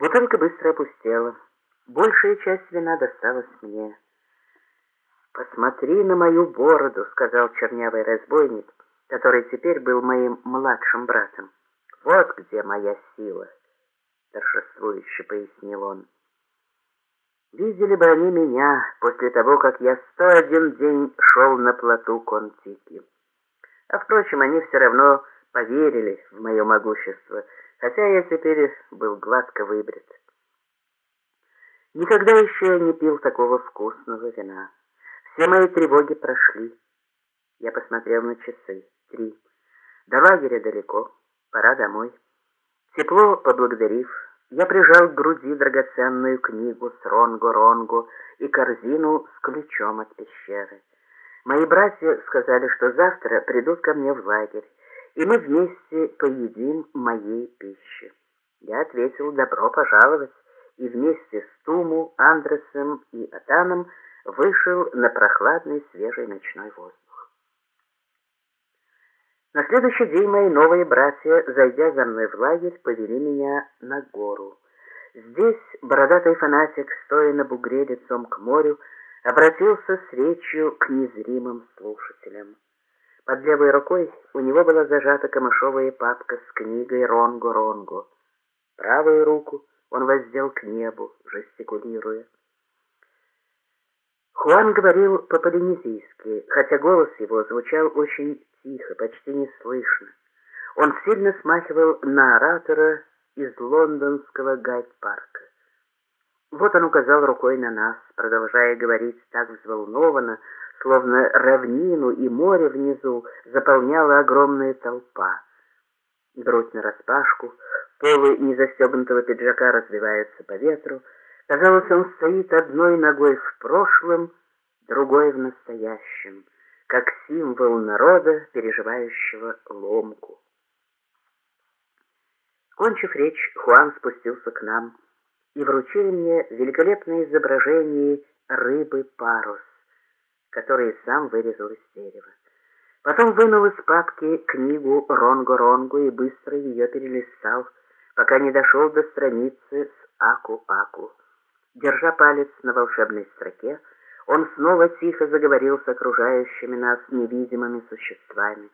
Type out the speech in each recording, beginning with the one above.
Бутылка быстро опустела. Большая часть вина досталась мне. «Посмотри на мою бороду», — сказал чернявый разбойник, который теперь был моим младшим братом. «Вот где моя сила», — торжествующе пояснил он. Видели бы они меня после того, как я сто один день шел на плоту Контики. А, впрочем, они все равно поверили в мое могущество, хотя я теперь был гладко выбрит. Никогда еще я не пил такого вкусного вина. Все мои тревоги прошли. Я посмотрел на часы. Три. До лагеря далеко. Пора домой. Тепло поблагодарив, я прижал к груди драгоценную книгу с Ронго-Ронго и корзину с ключом от пещеры. Мои братья сказали, что завтра придут ко мне в лагерь, и мы вместе поедим моей пищи. Я ответил «добро пожаловать», и вместе с Туму, Андресом и Атаном вышел на прохладный свежий ночной воздух. На следующий день мои новые братья, зайдя за мной в лагерь, повели меня на гору. Здесь бородатый фанатик, стоя на бугре лицом к морю, обратился с речью к незримым слушателям. Под левой рукой у него была зажата камышовая папка с книгой «Ронго-Ронго». Правую руку он воздел к небу, жестикулируя. Хуан говорил по-полинезийски, хотя голос его звучал очень тихо, почти неслышно. Он сильно смахивал на оратора из лондонского гайд-парка. Вот он указал рукой на нас, продолжая говорить так взволнованно, словно равнину и море внизу заполняла огромная толпа. Грудь нараспашку, полы незастегнутого пиджака развиваются по ветру. Казалось, он стоит одной ногой в прошлом, другой в настоящем, как символ народа, переживающего ломку. Кончив речь, Хуан спустился к нам и вручил мне великолепное изображение рыбы парус, который сам вырезал из дерева. Потом вынул из папки книгу Ронго-Ронго и быстро ее перелистал, пока не дошел до страницы с Аку-Аку. Держа палец на волшебной строке, он снова тихо заговорил с окружающими нас невидимыми существами.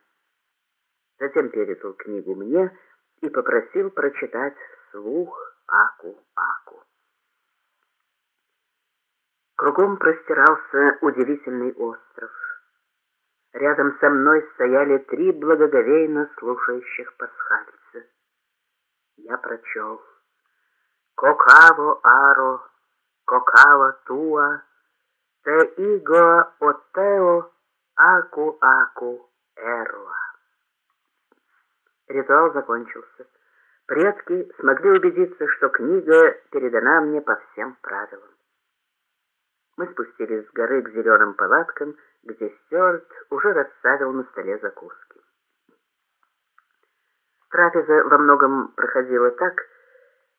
Затем передал книгу мне и попросил прочитать вслух Аку-Аку. Кругом простирался удивительный остров. Рядом со мной стояли три благоговейно слушающих пасхальца. Я прочел «Кокаво аро, кокаво туа, те иго отео, аку аку эруа». Ритуал закончился. Предки смогли убедиться, что книга передана мне по всем правилам. Мы спустились с горы к зеленым палаткам, где Стюарт уже расставил на столе закуски. Трапеза во многом проходила так,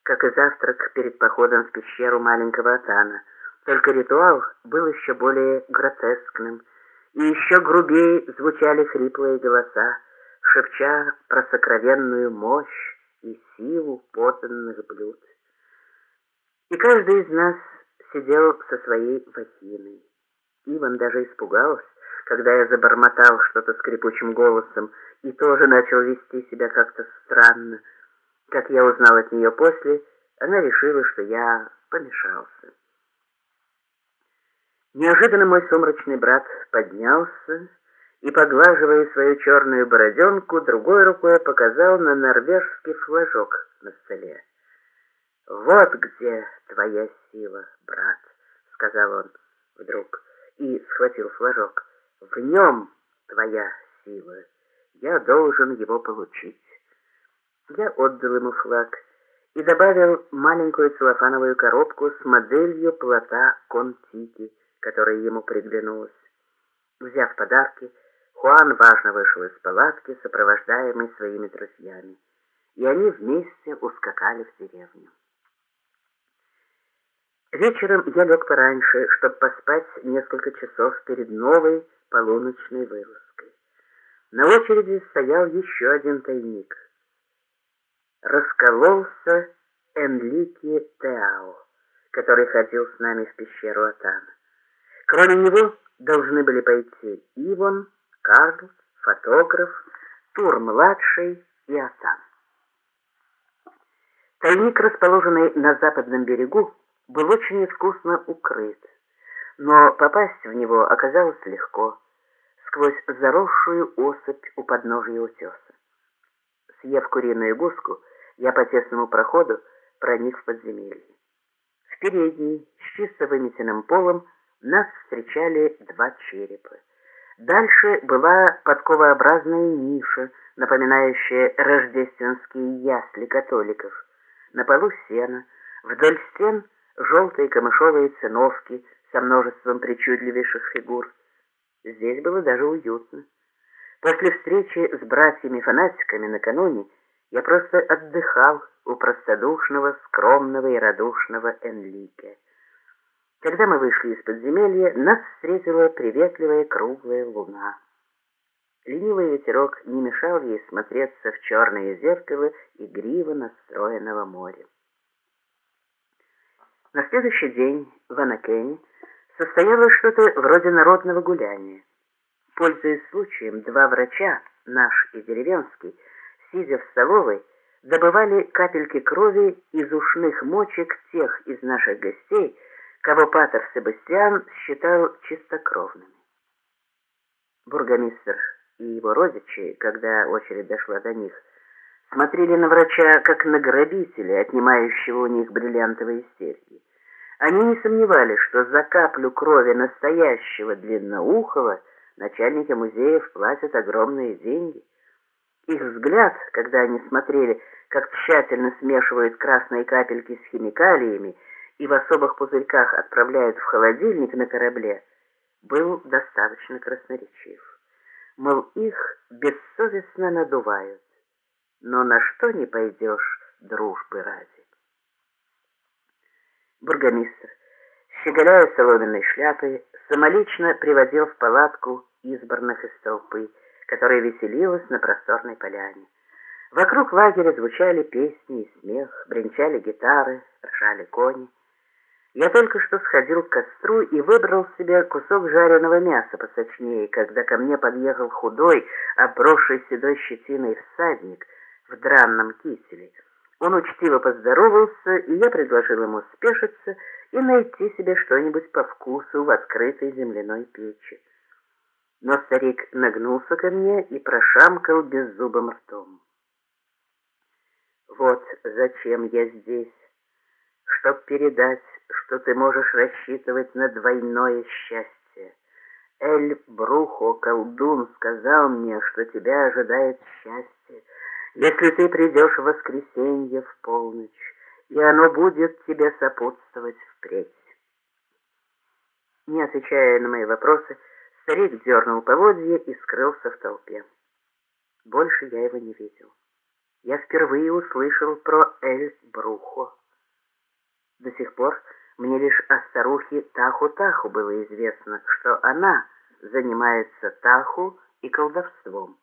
как и завтрак перед походом в пещеру маленького Атана, только ритуал был еще более гротескным, и еще грубее звучали хриплые голоса, шепча про сокровенную мощь и силу поданных блюд. И каждый из нас сидел со своей вагиной. Иван даже испугался, когда я забормотал что-то скрипучим голосом и тоже начал вести себя как-то странно. Как я узнал от нее после, она решила, что я помешался. Неожиданно мой сумрачный брат поднялся и, поглаживая свою черную бороденку, другой рукой показал на норвежский флажок на столе. «Вот где твоя сила, брат», — сказал он вдруг и схватил флажок. «В нем твоя сила. Я должен его получить». Я отдал ему флаг и добавил маленькую целлофановую коробку с моделью плота Контики, которая ему приглянулась. Взяв подарки, Хуан важно вышел из палатки, сопровождаемый своими друзьями, и они вместе ускакали в деревню. Вечером я лег пораньше, чтобы поспать несколько часов перед новой полуночной вылазкой. На очереди стоял еще один тайник. Раскололся Энлики Теао, который ходил с нами в пещеру Атана. Кроме него должны были пойти Ивон, Карл, фотограф, Тур-младший и Атан. Тайник, расположенный на западном берегу, был очень искусно укрыт, но попасть в него оказалось легко, сквозь заросшую осыпь у подножия утеса. Съев куриную гуску, я по тесному проходу проник в подземелье. В передней, с чисто выметенным полом, нас встречали два черепа. Дальше была подковообразная ниша, напоминающая рождественские ясли католиков. На полу сена, вдоль стен желтые камышовые циновки со множеством причудливейших фигур. Здесь было даже уютно. После встречи с братьями-фанатиками накануне я просто отдыхал у простодушного, скромного и радушного Энлике. Когда мы вышли из подземелья, нас встретила приветливая круглая луна. Ленивый ветерок не мешал ей смотреться в черное зеркало игриво настроенного моря. На следующий день в Анакене состоялось что-то вроде народного гуляния. Пользуясь случаем, два врача, наш и деревенский, сидя в столовой, добывали капельки крови из ушных мочек тех из наших гостей, кого Патер Себастьян считал чистокровными. Бургомистр и его родичи, когда очередь дошла до них, смотрели на врача как на грабителя, отнимающего у них бриллиантовые серьги. Они не сомневались, что за каплю крови настоящего длинноухого начальники музеев платят огромные деньги. Их взгляд, когда они смотрели, как тщательно смешивают красные капельки с химикалиями и в особых пузырьках отправляют в холодильник на корабле, был достаточно красноречив. Мол, их бессовестно надувают. Но на что не пойдешь дружбы ради? Бургомистр, щеголяя соломенной шляпой, самолично приводил в палатку избранных из толпы, которая веселилась на просторной поляне. Вокруг лагеря звучали песни и смех, бренчали гитары, ржали кони. Я только что сходил к костру и выбрал себе кусок жареного мяса посочнее, когда ко мне подъехал худой, обросший седой щетиной всадник в дранном кителе — он учтиво поздоровался, и я предложил ему спешиться и найти себе что-нибудь по вкусу в открытой земляной печи. Но старик нагнулся ко мне и прошамкал беззубым ртом. «Вот зачем я здесь, чтоб передать, что ты можешь рассчитывать на двойное счастье. Эль Брухо, колдун, сказал мне, что тебя ожидает счастье, если ты придешь в воскресенье в полночь, и оно будет тебе сопутствовать впредь. Не отвечая на мои вопросы, старик дернул поводья и скрылся в толпе. Больше я его не видел. Я впервые услышал про Эль Брухо. До сих пор мне лишь о старухе Таху-Таху было известно, что она занимается Таху и колдовством.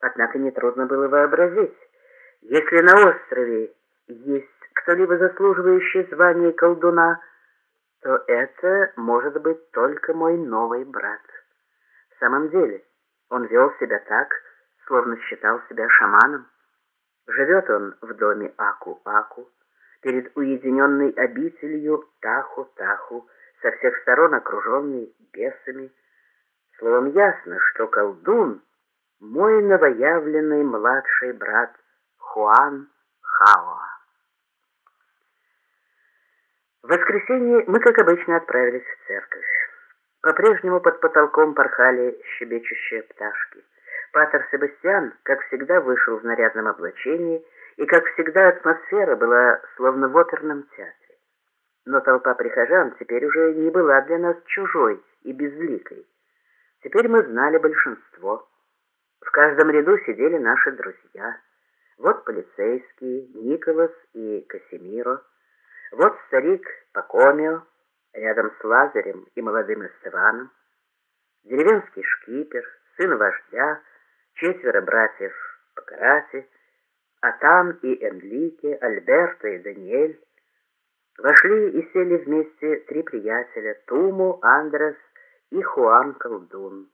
Однако нетрудно было вообразить, если на острове есть кто-либо заслуживающий звания колдуна, то это может быть только мой новый брат. В самом деле, он вел себя так, словно считал себя шаманом. Живет он в доме Аку-Аку, перед уединенной обителью Таху-Таху, со всех сторон окруженный бесами. Словом, ясно, что колдун мой новоявленный младший брат Хуан Хаоа. В воскресенье мы, как обычно, отправились в церковь. По-прежнему под потолком порхали щебечущие пташки. Патер Себастьян, как всегда, вышел в нарядном облачении, и, как всегда, атмосфера была словно в оперном театре. Но толпа прихожан теперь уже не была для нас чужой и безликой. Теперь мы знали большинство. В каждом ряду сидели наши друзья. Вот полицейские, Николас и Касимиро. Вот старик Пакомио, рядом с Лазарем и молодым Эстеваном. Деревенский шкипер, сын вождя, четверо братьев по карате, а там и Энлике, Альберто и Даниэль. Вошли и сели вместе три приятеля — Туму, Андрес и Хуан Колдун.